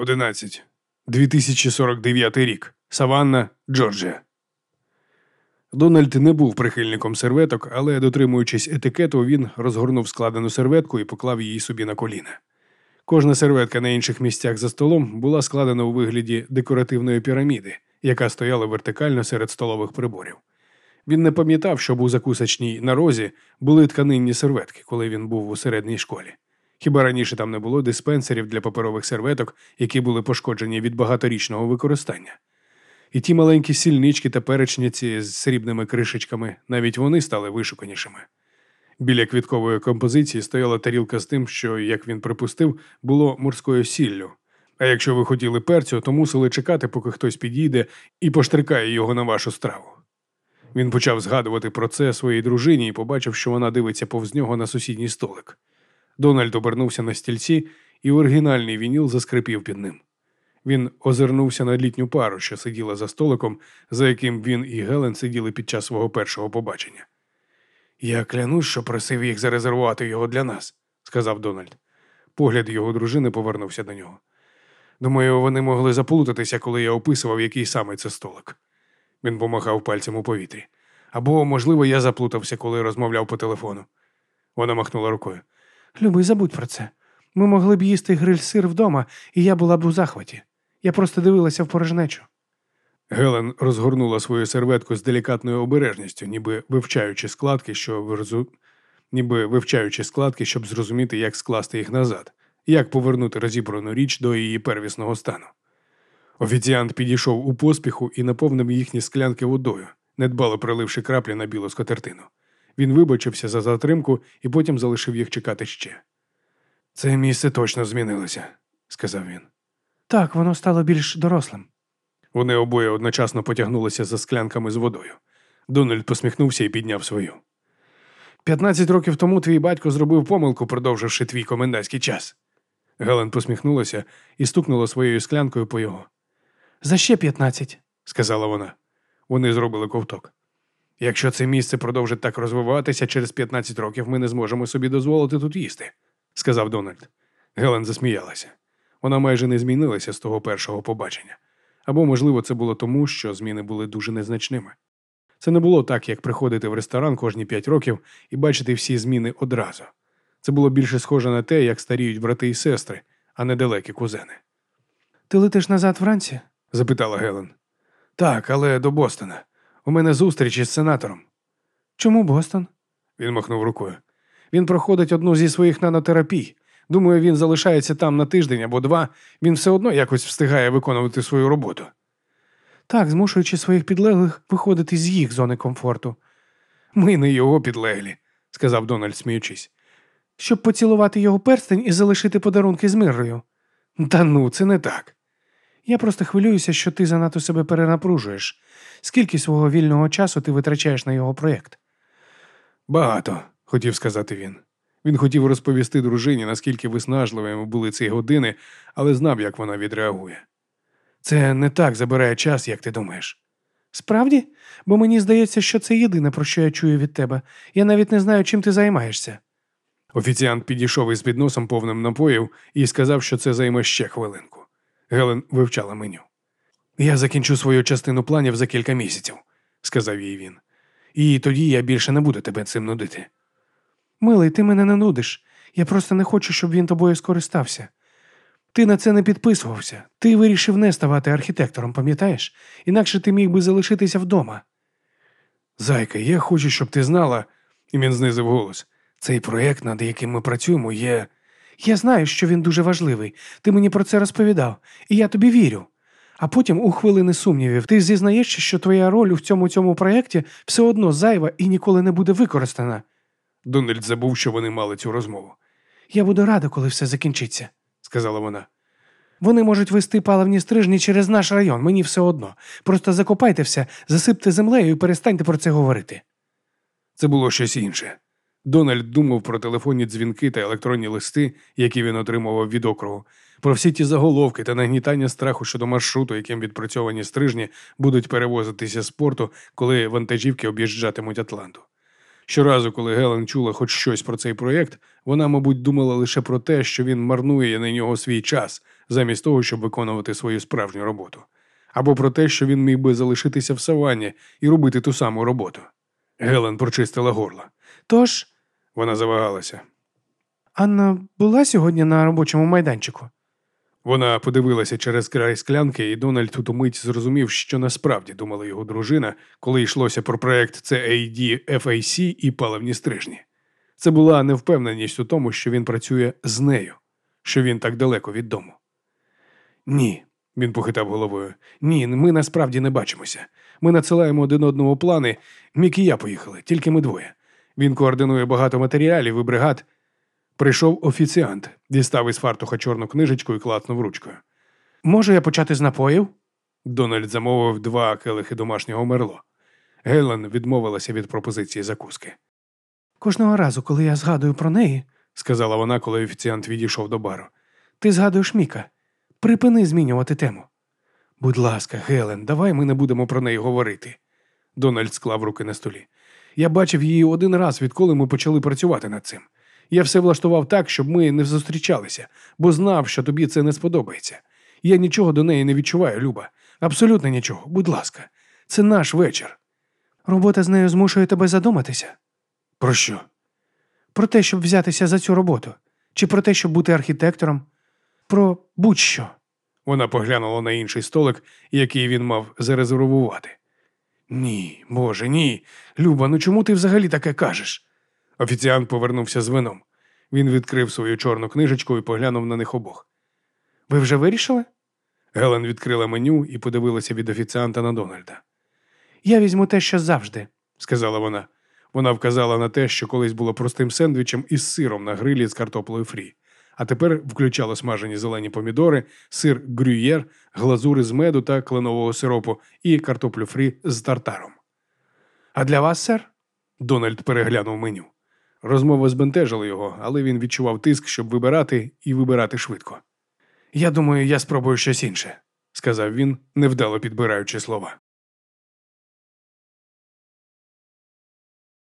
11. 2049 рік. Саванна, Джорджія. Дональд не був прихильником серветок, але, дотримуючись етикету, він розгорнув складену серветку і поклав її собі на коліна. Кожна серветка на інших місцях за столом була складена у вигляді декоративної піраміди, яка стояла вертикально серед столових приборів. Він не пам'ятав, щоб у закусочній на розі були тканинні серветки, коли він був у середній школі. Хіба раніше там не було диспенсерів для паперових серветок, які були пошкоджені від багаторічного використання? І ті маленькі сільнички та перечниці з срібними кришечками, навіть вони стали вишуканішими. Біля квіткової композиції стояла тарілка з тим, що, як він припустив, було морською сіллю. А якщо ви хотіли перцю, то мусили чекати, поки хтось підійде і поштрикає його на вашу страву. Він почав згадувати про це своїй дружині і побачив, що вона дивиться повз нього на сусідній столик. Дональд обернувся на стільці, і оригінальний вініл заскрипів під ним. Він озирнувся на літню пару, що сиділа за столиком, за яким він і Гелен сиділи під час свого першого побачення. Я клянусь, що просив їх зарезервувати його для нас, сказав Дональд. Погляд його дружини повернувся до нього. Думаю, вони могли заплутатися, коли я описував, який саме це столик. Він помахав пальцем у повітрі. Або, можливо, я заплутався, коли розмовляв по телефону. Вона махнула рукою. Любий, забудь про це. Ми могли б їсти гриль-сир вдома, і я була б у захваті. Я просто дивилася в порожнечу. Гелен розгорнула свою серветку з делікатною обережністю, ніби вивчаючи складки, що вирзу... ніби вивчаючи складки, щоб зрозуміти, як скласти їх назад, як повернути розібрану річ до її первісного стану. Офіціант підійшов у поспіху і наповнив їхні склянки водою, недбало приливши краплі на білу скатертину. Він вибачився за затримку і потім залишив їх чекати ще. Це місце точно змінилося, сказав він. Так, воно стало більш дорослим. Вони обоє одночасно потягнулися за склянками з водою. Дональд посміхнувся і підняв свою. П'ятнадцять років тому твій батько зробив помилку, продовживши твій комендантський час. Гелен посміхнулася і стукнула своєю склянкою по його. За ще п'ятнадцять, сказала вона. Вони зробили ковток. Якщо це місце продовжить так розвиватися, через 15 років ми не зможемо собі дозволити тут їсти, сказав Дональд. Гелен засміялася. Вона майже не змінилася з того першого побачення. Або, можливо, це було тому, що зміни були дуже незначними. Це не було так, як приходити в ресторан кожні п'ять років і бачити всі зміни одразу. Це було більше схоже на те, як старіють брати і сестри, а не далекі кузени. Ти летиш назад вранці? запитала Гелен. Так, але до Бостона. У мене зустріч із сенатором. Чому Бостон? Він махнув рукою. Він проходить одну зі своїх нанотерапій. Думаю, він залишається там на тиждень або два, він все одно якось встигає виконувати свою роботу. Так, змушуючи своїх підлеглих виходити з їх зони комфорту. Ми не його підлеглі, сказав Дональд, сміючись. Щоб поцілувати його перстень і залишити подарунки з мирою. Та ну, це не так. Я просто хвилююся, що ти занадто себе перенапружуєш. Скільки свого вільного часу ти витрачаєш на його проєкт? Багато, хотів сказати він. Він хотів розповісти дружині, наскільки виснажливими були ці години, але знав, як вона відреагує. Це не так забирає час, як ти думаєш. Справді? Бо мені здається, що це єдине, про що я чую від тебе. Я навіть не знаю, чим ти займаєшся. Офіціант підійшов із підносом повним напоїв і сказав, що це займе ще хвилинку. Гелен вивчала меню. Я закінчу свою частину планів за кілька місяців, сказав їй він. І тоді я більше не буду тебе цим нудити. Милий, ти мене не нудиш. Я просто не хочу, щоб він тобою скористався. Ти на це не підписувався. Ти вирішив не ставати архітектором, пам'ятаєш? Інакше ти міг би залишитися вдома. Зайка, я хочу, щоб ти знала, і він знизив голос. Цей проєкт, над яким ми працюємо, є. Я знаю, що він дуже важливий. Ти мені про це розповідав, і я тобі вірю. А потім, у хвилини сумнівів, ти зізнаєшся, що твоя роль у цьому цьому проєкті все одно зайва і ніколи не буде використана. Дональд забув, що вони мали цю розмову. Я буду рада, коли все закінчиться, сказала вона. Вони можуть вести паливні стрижні через наш район, мені все одно. Просто закопайте все, засипте землею і перестаньте про це говорити. Це було щось інше. Дональд думав про телефонні дзвінки та електронні листи, які він отримував від округу, про всі ті заголовки та нагнітання страху щодо маршруту, яким відпрацьовані стрижні будуть перевозитися з порту, коли вантажівки об'їжджатимуть Атланту. Щоразу, коли Гелен чула хоч щось про цей проєкт, вона, мабуть, думала лише про те, що він марнує на нього свій час, замість того, щоб виконувати свою справжню роботу, або про те, що він міг би залишитися в саванні і робити ту саму роботу. Гелен прочистила горло. Тож, Вона завагалася. Анна була сьогодні на робочому майданчику. Вона подивилася через край склянки, і Дональд у мить зрозумів, що насправді думала його дружина, коли йшлося про проект CAD FAC і паливні стрижні. Це була невпевненість у тому, що він працює з нею, що він так далеко від дому. Ні, він похитав головою. Ні, ми насправді не бачимося. Ми надсилаємо один одному плани. Мік і я поїхали, тільки ми двоє. Він координує багато матеріалів і бригад. Прийшов офіціант, дістав із фартуха чорну книжечку і клацнув ручкою. Можу я почати з напоїв? Дональд замовив два келихи домашнього мерло. Гелен відмовилася від пропозиції закуски, Кожного разу, коли я згадую про неї, сказала вона, коли офіціант відійшов до бару. ти згадуєш Міка. Припини змінювати тему. Будь ласка, Гелен, давай ми не будемо про неї говорити. Дональд склав руки на столі. Я бачив її один раз, відколи ми почали працювати над цим. Я все влаштував так, щоб ми не зустрічалися, бо знав, що тобі це не сподобається. Я нічого до неї не відчуваю, Люба. Абсолютно нічого. Будь ласка, це наш вечір. Робота з нею змушує тебе задуматися. Про що? Про те, щоб взятися за цю роботу, чи про те, щоб бути архітектором, про будь-що. Вона поглянула на інший столик, який він мав зарезервувати. Ні, Боже, ні. Люба, ну чому ти взагалі таке кажеш? Офіціант повернувся з вином. Він відкрив свою чорну книжечку і поглянув на них обох. Ви вже вирішили? Гелен відкрила меню і подивилася від офіціанта на Дональда. Я візьму те, що завжди. сказала вона. Вона вказала на те, що колись було простим сендвічем із сиром на грилі з картоплею фрі, а тепер включало смажені зелені помідори, сир грюєр, глазури з меду та кленового сиропу і картоплю фрі з тартаром. А для вас, сер? Дональд переглянув меню. Розмова збентежила його, але він відчував тиск, щоб вибирати і вибирати швидко. Я думаю, я спробую щось інше, сказав він, невдало підбираючи слова.